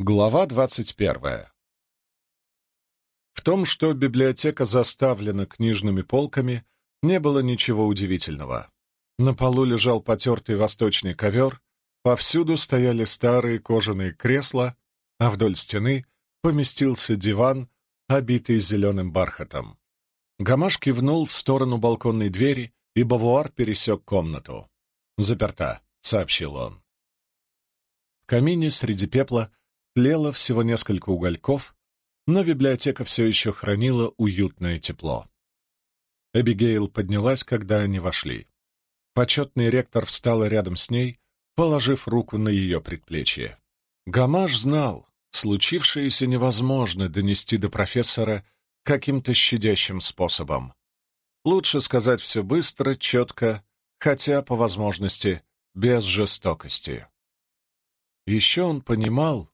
Глава двадцать первая. В том, что библиотека заставлена книжными полками, не было ничего удивительного. На полу лежал потертый восточный ковер, повсюду стояли старые кожаные кресла, а вдоль стены поместился диван, обитый зеленым бархатом. Гамаш кивнул в сторону балконной двери, и Бавуар пересек комнату. «Заперта», — сообщил он. В камине среди пепла тлело всего несколько угольков, но библиотека все еще хранила уютное тепло. Эбигейл поднялась, когда они вошли. Почетный ректор встал рядом с ней, положив руку на ее предплечье. Гамаш знал, случившееся невозможно донести до профессора каким-то щадящим способом. Лучше сказать все быстро, четко, хотя, по возможности, без жестокости. Еще он понимал,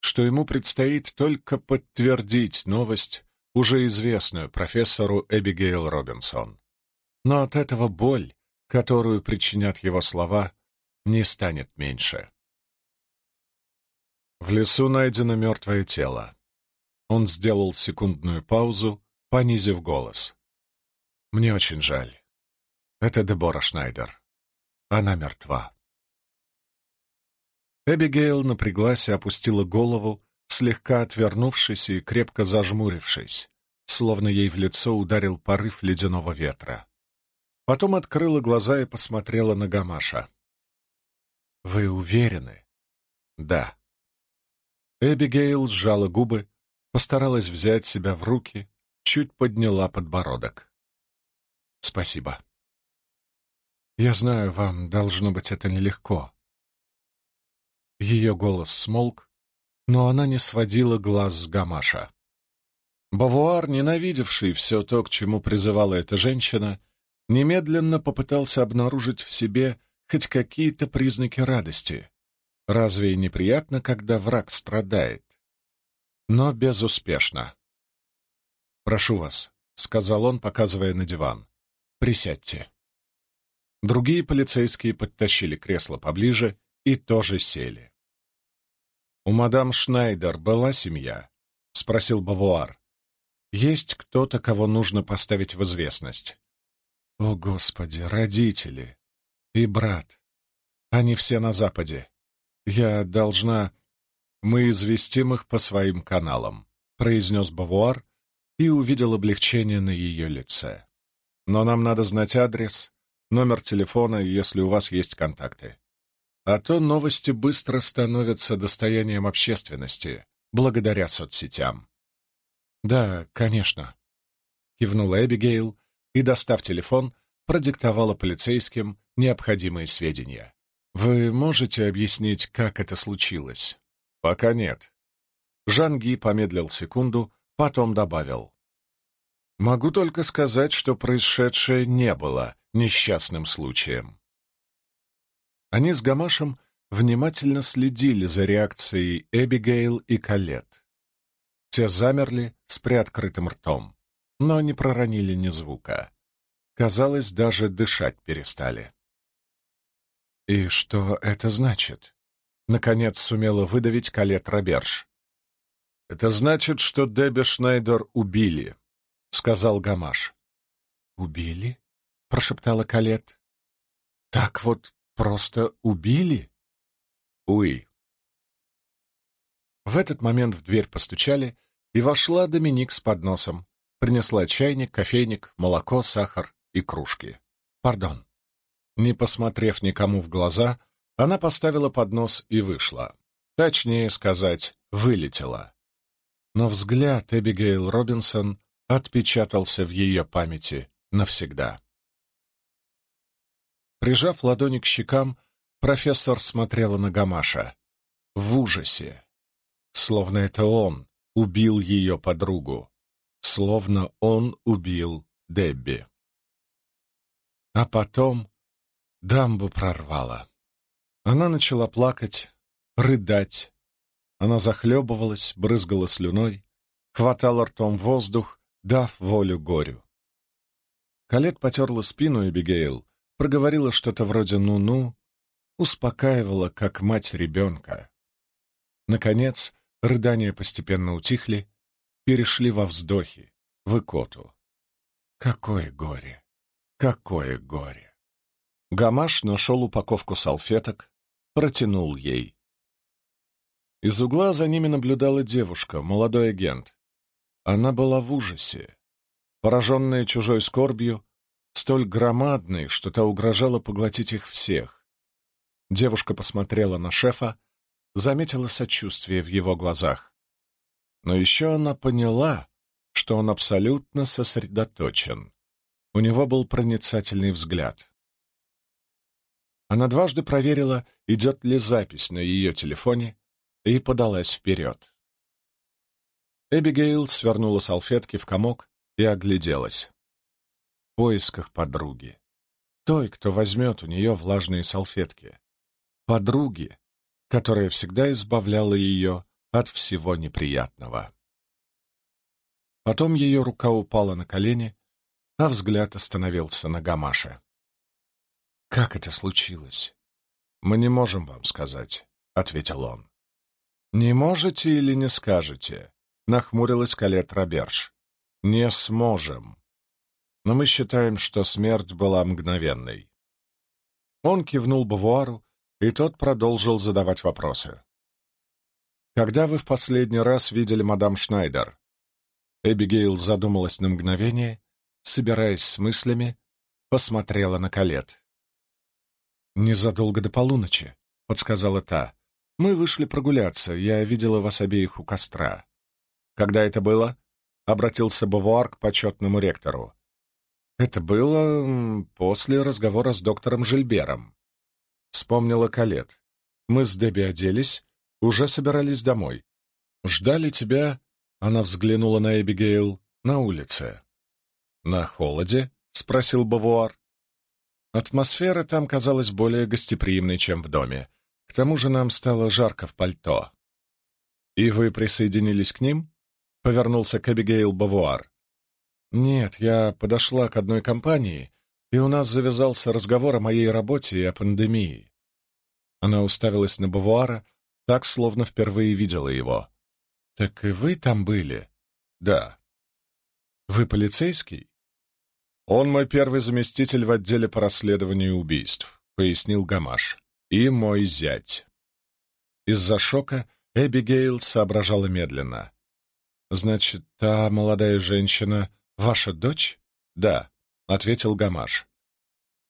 что ему предстоит только подтвердить новость, уже известную профессору Эбигейл Робинсон. Но от этого боль, которую причинят его слова, не станет меньше. В лесу найдено мертвое тело. Он сделал секундную паузу, понизив голос. «Мне очень жаль. Это Дебора Шнайдер. Она мертва». Эбигейл напряглась и опустила голову, слегка отвернувшись и крепко зажмурившись, словно ей в лицо ударил порыв ледяного ветра. Потом открыла глаза и посмотрела на Гамаша. «Вы уверены?» «Да». Эбигейл сжала губы, постаралась взять себя в руки, чуть подняла подбородок. «Спасибо. Я знаю, вам должно быть это нелегко». Ее голос смолк, но она не сводила глаз с Гамаша. Бавуар, ненавидевший все то, к чему призывала эта женщина, немедленно попытался обнаружить в себе хоть какие-то признаки радости. Разве и неприятно, когда враг страдает? Но безуспешно. «Прошу вас», — сказал он, показывая на диван. «Присядьте». Другие полицейские подтащили кресло поближе и тоже сели. «У мадам Шнайдер была семья?» — спросил Бавуар. «Есть кто-то, кого нужно поставить в известность?» «О, Господи, родители! И брат! Они все на Западе. Я должна...» «Мы известим их по своим каналам», — произнес Бавуар и увидел облегчение на ее лице. «Но нам надо знать адрес, номер телефона, если у вас есть контакты. А то новости быстро становятся достоянием общественности, благодаря соцсетям. «Да, конечно», — кивнула Эбигейл и, достав телефон, продиктовала полицейским необходимые сведения. «Вы можете объяснить, как это случилось?» «Пока нет». Жанги помедлил секунду, потом добавил. «Могу только сказать, что происшедшее не было несчастным случаем. Они с Гамашем внимательно следили за реакцией Эбигейл и Калет. Те замерли с приоткрытым ртом, но не проронили ни звука. Казалось, даже дышать перестали. «И что это значит?» — наконец сумела выдавить Калет Роберж. «Это значит, что Дебби Шнайдер убили», — сказал Гамаш. «Убили?» — прошептала Калет. «Так вот Просто убили? Уи. В этот момент в дверь постучали, и вошла Доминик с подносом. Принесла чайник, кофейник, молоко, сахар и кружки. Пардон. Не посмотрев никому в глаза, она поставила поднос и вышла. Точнее сказать, вылетела. Но взгляд Эбигейл Робинсон отпечатался в ее памяти навсегда. Прижав ладони к щекам, профессор смотрела на Гамаша. В ужасе. Словно это он убил ее подругу. Словно он убил Дебби. А потом дамбу прорвала. Она начала плакать, рыдать. Она захлебывалась, брызгала слюной, хватала ртом воздух, дав волю горю. Калет потерла спину Эбигейл, проговорила что-то вроде «ну-ну», успокаивала, как мать ребенка. Наконец, рыдания постепенно утихли, перешли во вздохи, в икоту. Какое горе! Какое горе! Гамаш нашел упаковку салфеток, протянул ей. Из угла за ними наблюдала девушка, молодой агент. Она была в ужасе. Пораженная чужой скорбью, столь громадной, что та угрожала поглотить их всех. Девушка посмотрела на шефа, заметила сочувствие в его глазах. Но еще она поняла, что он абсолютно сосредоточен. У него был проницательный взгляд. Она дважды проверила, идет ли запись на ее телефоне, и подалась вперед. Эбигейл свернула салфетки в комок и огляделась. Поисках подруги. Той, кто возьмет у нее влажные салфетки. Подруги, которая всегда избавляла ее от всего неприятного. Потом ее рука упала на колени, а взгляд остановился на Гамаше. «Как это случилось?» «Мы не можем вам сказать», — ответил он. «Не можете или не скажете?» — нахмурилась Калет Роберж. «Не сможем. Но мы считаем, что смерть была мгновенной». Он кивнул Бавуару, и тот продолжил задавать вопросы. «Когда вы в последний раз видели мадам Шнайдер?» Эбигейл задумалась на мгновение, собираясь с мыслями, посмотрела на Калет. «Незадолго до полуночи», — подсказала та. «Мы вышли прогуляться, я видела вас обеих у костра». «Когда это было?» — обратился Бавуар к почетному ректору. «Это было после разговора с доктором Жильбером», — вспомнила Калет. «Мы с Дебби оделись, уже собирались домой. Ждали тебя...» — она взглянула на Эбигейл. «На улице». «На холоде?» — спросил Бавуар. Атмосфера там казалась более гостеприимной, чем в доме. К тому же нам стало жарко в пальто. «И вы присоединились к ним?» — повернулся к Эбигейл Бавуар. «Нет, я подошла к одной компании, и у нас завязался разговор о моей работе и о пандемии». Она уставилась на Бавуара, так, словно впервые видела его. «Так и вы там были?» «Да». «Вы полицейский?» «Он мой первый заместитель в отделе по расследованию убийств», — пояснил Гамаш. «И мой зять». Из-за шока Эбигейл соображала медленно. «Значит, та молодая женщина — ваша дочь?» «Да», — ответил Гамаш.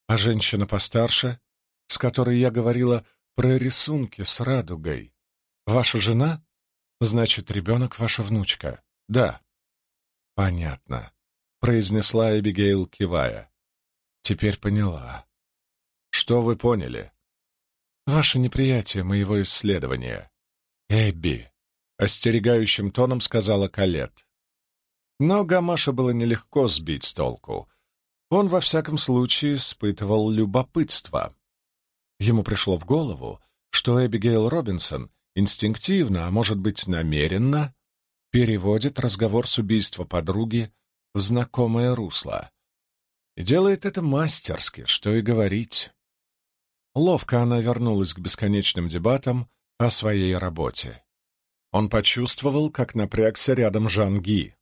«А женщина постарше, с которой я говорила про рисунки с радугой, ваша жена?» Значит, ребенок ваша внучка? Да. Понятно, произнесла Эбигейл, кивая. Теперь поняла. Что вы поняли? Ваше неприятие моего исследования. Эбби, остерегающим тоном сказала Калет. Но Гамаша было нелегко сбить с толку. Он, во всяком случае, испытывал любопытство. Ему пришло в голову, что Эбигейл Робинсон инстинктивно, а может быть намеренно, переводит разговор с убийства подруги в знакомое русло. И делает это мастерски, что и говорить. Ловко она вернулась к бесконечным дебатам о своей работе. Он почувствовал, как напрягся рядом Жан Ги.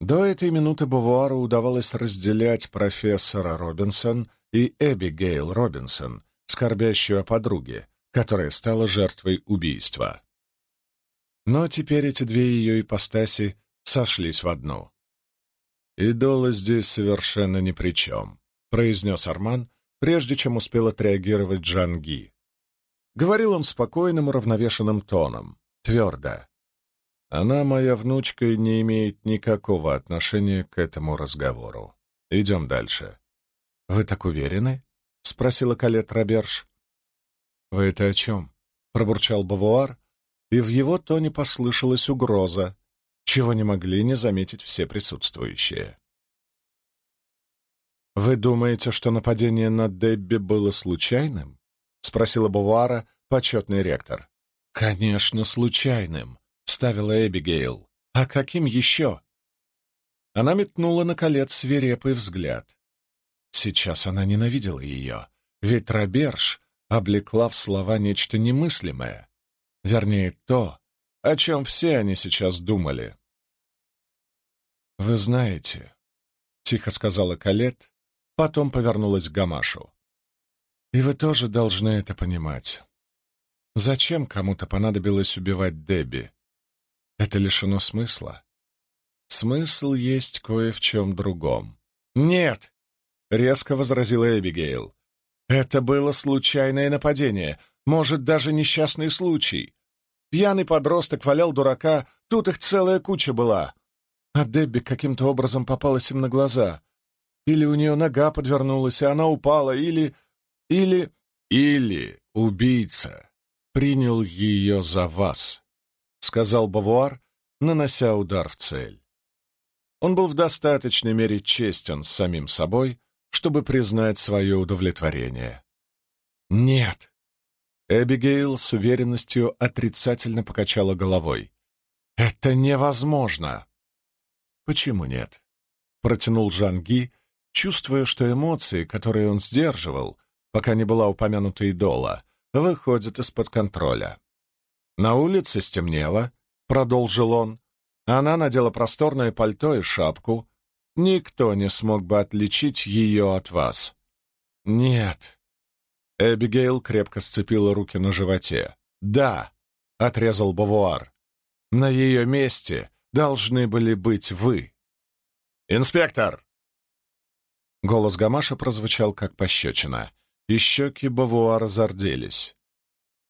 До этой минуты Бувуару удавалось разделять профессора Робинсон и Эбигейл Робинсон, скорбящую о подруге, которая стала жертвой убийства. Но теперь эти две ее ипостаси сошлись в одну. «Идола здесь совершенно ни при чем», — произнес Арман, прежде чем успел отреагировать Джанги. Говорил он спокойным, уравновешенным тоном, твердо. «Она, моя внучка, не имеет никакого отношения к этому разговору. Идем дальше». «Вы так уверены?» — спросила Калет Роберж. «Вы это о чем?» — пробурчал Бавуар, и в его тоне послышалась угроза, чего не могли не заметить все присутствующие. «Вы думаете, что нападение на Дебби было случайным?» — спросила Бавуара почетный ректор. «Конечно, случайным», — вставила Эбигейл. «А каким еще?» Она метнула на колец свирепый взгляд. Сейчас она ненавидела ее, ведь Роберж облекла в слова нечто немыслимое, вернее, то, о чем все они сейчас думали. «Вы знаете», — тихо сказала Калет, потом повернулась к Гамашу. «И вы тоже должны это понимать. Зачем кому-то понадобилось убивать Дебби? Это лишено смысла. Смысл есть кое в чем другом. «Нет!» — резко возразила Эбигейл. «Это было случайное нападение, может, даже несчастный случай. Пьяный подросток валял дурака, тут их целая куча была. А Дебби каким-то образом попалась им на глаза. Или у нее нога подвернулась, и она упала, или... или... или убийца принял ее за вас», — сказал Бавуар, нанося удар в цель. Он был в достаточной мере честен с самим собой, чтобы признать свое удовлетворение. «Нет!» Эбигейл с уверенностью отрицательно покачала головой. «Это невозможно!» «Почему нет?» — протянул Жанги, чувствуя, что эмоции, которые он сдерживал, пока не была упомянута идола, выходят из-под контроля. «На улице стемнело», — продолжил он. Она надела просторное пальто и шапку. Никто не смог бы отличить ее от вас. «Нет». Эбигейл крепко сцепила руки на животе. «Да», — отрезал Бавуар. «На ее месте должны были быть вы». «Инспектор!» Голос Гамаша прозвучал как пощечина, и щеки Бавуара зарделись.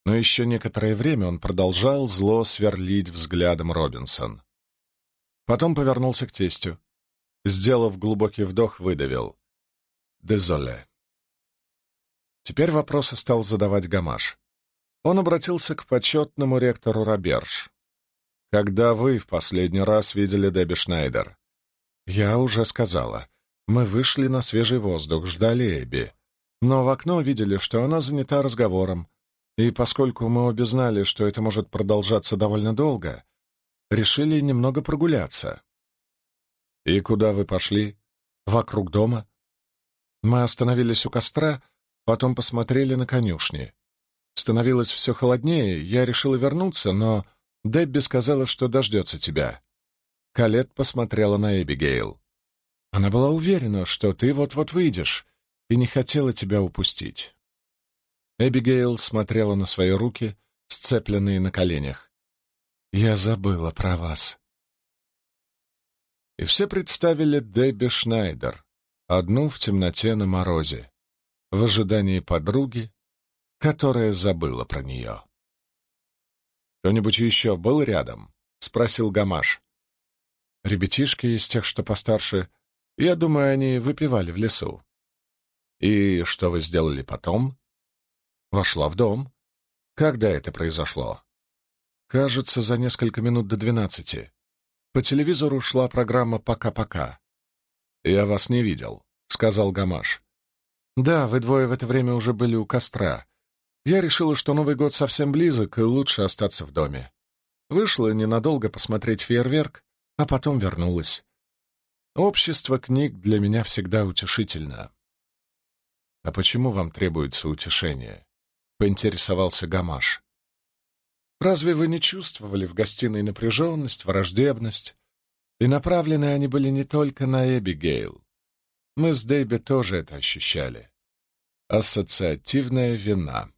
Но еще некоторое время он продолжал зло сверлить взглядом Робинсон. Потом повернулся к тестю. Сделав глубокий вдох, выдавил. «Дезоле». Теперь вопросы стал задавать Гамаш. Он обратился к почетному ректору Роберж. «Когда вы в последний раз видели Дебби Шнайдер?» «Я уже сказала. Мы вышли на свежий воздух, ждали Эбби. Но в окно видели, что она занята разговором. И поскольку мы обе знали, что это может продолжаться довольно долго, решили немного прогуляться. «И куда вы пошли?» «Вокруг дома». Мы остановились у костра, потом посмотрели на конюшни. Становилось все холоднее, я решила вернуться, но Дебби сказала, что дождется тебя. Калет посмотрела на Эбигейл. Она была уверена, что ты вот-вот выйдешь, и не хотела тебя упустить. Эбигейл смотрела на свои руки, сцепленные на коленях. «Я забыла про вас». И все представили Дебби Шнайдер, одну в темноте на морозе, в ожидании подруги, которая забыла про нее. «Кто-нибудь еще был рядом?» — спросил Гамаш. «Ребятишки из тех, что постарше. Я думаю, они выпивали в лесу». «И что вы сделали потом?» Вошла в дом. Когда это произошло? Кажется, за несколько минут до двенадцати. По телевизору шла программа «Пока-пока». «Я вас не видел», — сказал Гамаш. «Да, вы двое в это время уже были у костра. Я решила, что Новый год совсем близок, и лучше остаться в доме. Вышла ненадолго посмотреть фейерверк, а потом вернулась. Общество книг для меня всегда утешительно». «А почему вам требуется утешение?» — поинтересовался Гамаш. «Разве вы не чувствовали в гостиной напряженность, враждебность? И направлены они были не только на Эбигейл. Мы с Дэйби тоже это ощущали. Ассоциативная вина.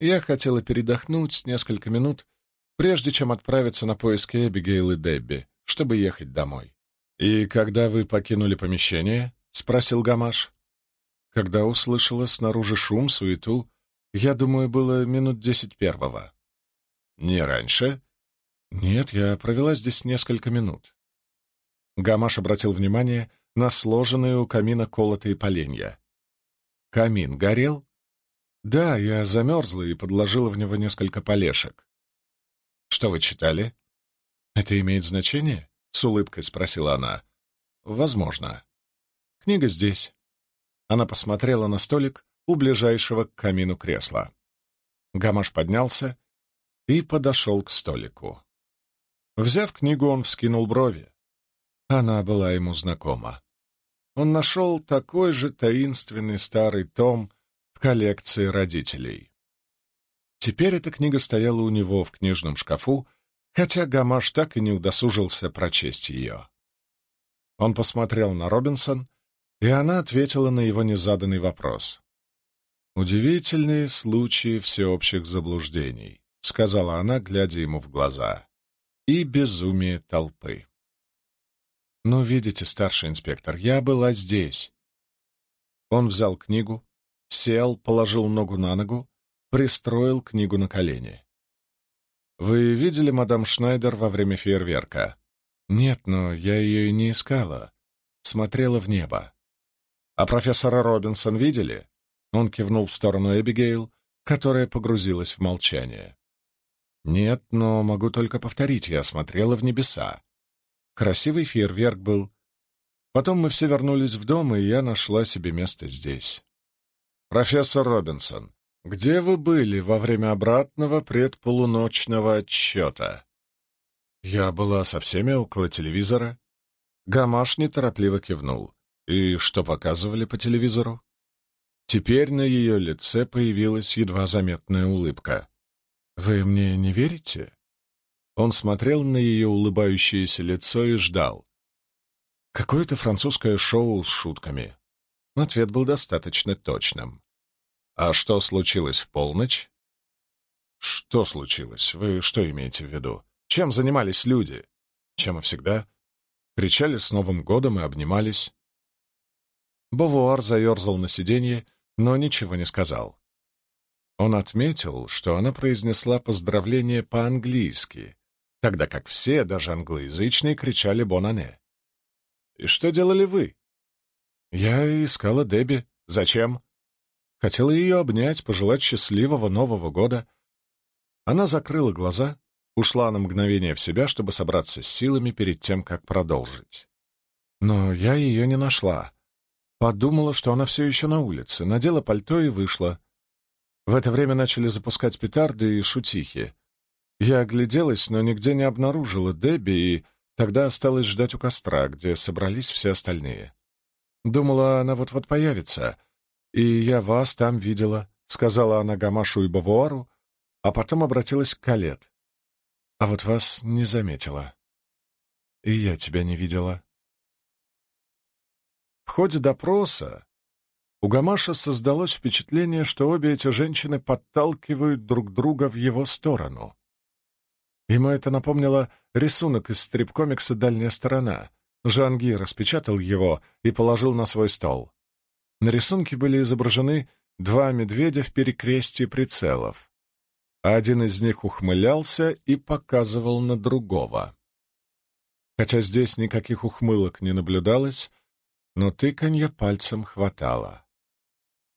Я хотела передохнуть несколько минут, прежде чем отправиться на поиски Эбигейл и Дебби, чтобы ехать домой. «И когда вы покинули помещение?» — спросил Гамаш. Когда услышала снаружи шум, суету я думаю, было минут десять первого. Не раньше? Нет, я провела здесь несколько минут. Гамаш обратил внимание на сложенные у камина колотые поленья. Камин горел? Да, я замерзла и подложила в него несколько полешек. Что вы читали? Это имеет значение? С улыбкой спросила она. Возможно. Книга здесь. Она посмотрела на столик, у ближайшего к камину кресла. Гамаш поднялся и подошел к столику. Взяв книгу, он вскинул брови. Она была ему знакома. Он нашел такой же таинственный старый том в коллекции родителей. Теперь эта книга стояла у него в книжном шкафу, хотя Гамаш так и не удосужился прочесть ее. Он посмотрел на Робинсон, и она ответила на его незаданный вопрос. «Удивительные случаи всеобщих заблуждений», — сказала она, глядя ему в глаза, — «и безумие толпы». «Ну, видите, старший инспектор, я была здесь». Он взял книгу, сел, положил ногу на ногу, пристроил книгу на колени. «Вы видели мадам Шнайдер во время фейерверка?» «Нет, но я ее и не искала. Смотрела в небо». «А профессора Робинсон видели?» Он кивнул в сторону Эбигейл, которая погрузилась в молчание. «Нет, но могу только повторить, я смотрела в небеса. Красивый фейерверк был. Потом мы все вернулись в дом, и я нашла себе место здесь. «Профессор Робинсон, где вы были во время обратного предполуночного отсчета?» «Я была со всеми около телевизора». Гамаш неторопливо кивнул. «И что показывали по телевизору?» Теперь на ее лице появилась едва заметная улыбка. «Вы мне не верите?» Он смотрел на ее улыбающееся лицо и ждал. Какое-то французское шоу с шутками. Ответ был достаточно точным. «А что случилось в полночь?» «Что случилось? Вы что имеете в виду? Чем занимались люди?» «Чем и всегда. Кричали с Новым годом и обнимались». Бовуар заерзал на сиденье, но ничего не сказал. Он отметил, что она произнесла поздравление по-английски, тогда как все, даже англоязычные, кричали «Бонане». «И что делали вы?» «Я искала Дебби. Зачем?» Хотела ее обнять, пожелать счастливого Нового года. Она закрыла глаза, ушла на мгновение в себя, чтобы собраться с силами перед тем, как продолжить. Но я ее не нашла. Подумала, что она все еще на улице, надела пальто и вышла. В это время начали запускать петарды и шутихи. Я огляделась, но нигде не обнаружила Дебби, и тогда осталось ждать у костра, где собрались все остальные. Думала, она вот-вот появится, и я вас там видела, — сказала она Гамашу и Бавуару, а потом обратилась к Калет. А вот вас не заметила. И я тебя не видела. В ходе допроса у Гамаша создалось впечатление, что обе эти женщины подталкивают друг друга в его сторону. Ему это напомнило рисунок из стрип-комикса «Дальняя сторона». Жанги распечатал его и положил на свой стол. На рисунке были изображены два медведя в перекрестии прицелов. Один из них ухмылялся и показывал на другого. Хотя здесь никаких ухмылок не наблюдалось, но тыканье пальцем хватало.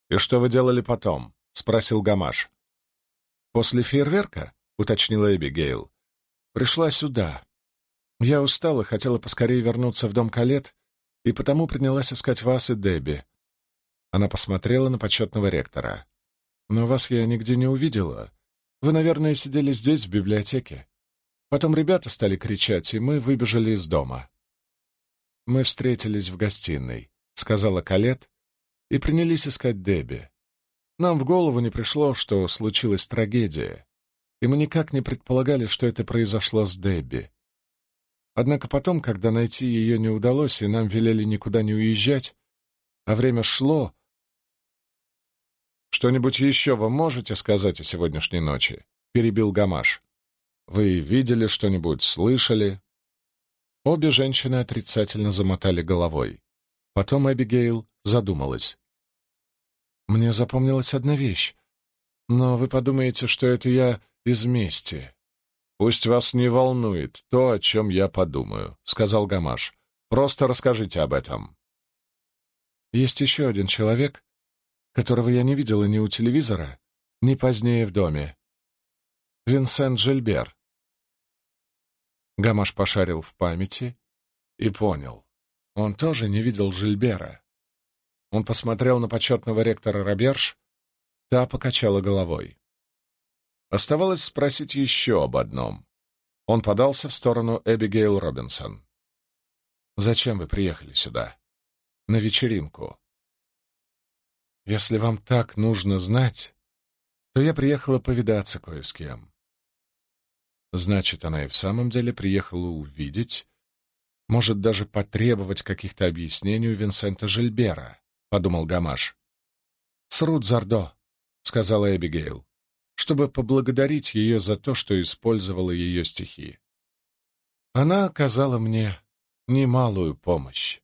«И что вы делали потом?» — спросил Гамаш. «После фейерверка?» — уточнила Эбигейл. Пришла сюда. Я устала, хотела поскорее вернуться в дом Калет, и потому принялась искать вас и Дебби. Она посмотрела на почетного ректора. «Но вас я нигде не увидела. Вы, наверное, сидели здесь, в библиотеке. Потом ребята стали кричать, и мы выбежали из дома. Мы встретились в гостиной», — сказала Калет, и принялись искать Дебби. Нам в голову не пришло, что случилась трагедия и мы никак не предполагали, что это произошло с Дебби. Однако потом, когда найти ее не удалось, и нам велели никуда не уезжать, а время шло... «Что-нибудь еще вы можете сказать о сегодняшней ночи?» — перебил Гамаш. «Вы видели что-нибудь, слышали?» Обе женщины отрицательно замотали головой. Потом Эбигейл задумалась. «Мне запомнилась одна вещь. Но вы подумаете, что это я из мести. «Пусть вас не волнует то, о чем я подумаю», — сказал Гамаш. «Просто расскажите об этом». «Есть еще один человек, которого я не видела ни у телевизора, ни позднее в доме. Винсент Жильбер». Гамаш пошарил в памяти и понял. Он тоже не видел Жильбера. Он посмотрел на почетного ректора Роберж, та покачала головой. Оставалось спросить еще об одном. Он подался в сторону Эбигейл Робинсон. «Зачем вы приехали сюда? На вечеринку?» «Если вам так нужно знать, то я приехала повидаться кое с кем». Значит, она и в самом деле приехала увидеть, может даже потребовать каких-то объяснений у Винсента Жильбера, — подумал Гамаш. «Срут Зардо», — сказала Эбигейл, чтобы поблагодарить ее за то, что использовала ее стихи. Она оказала мне немалую помощь.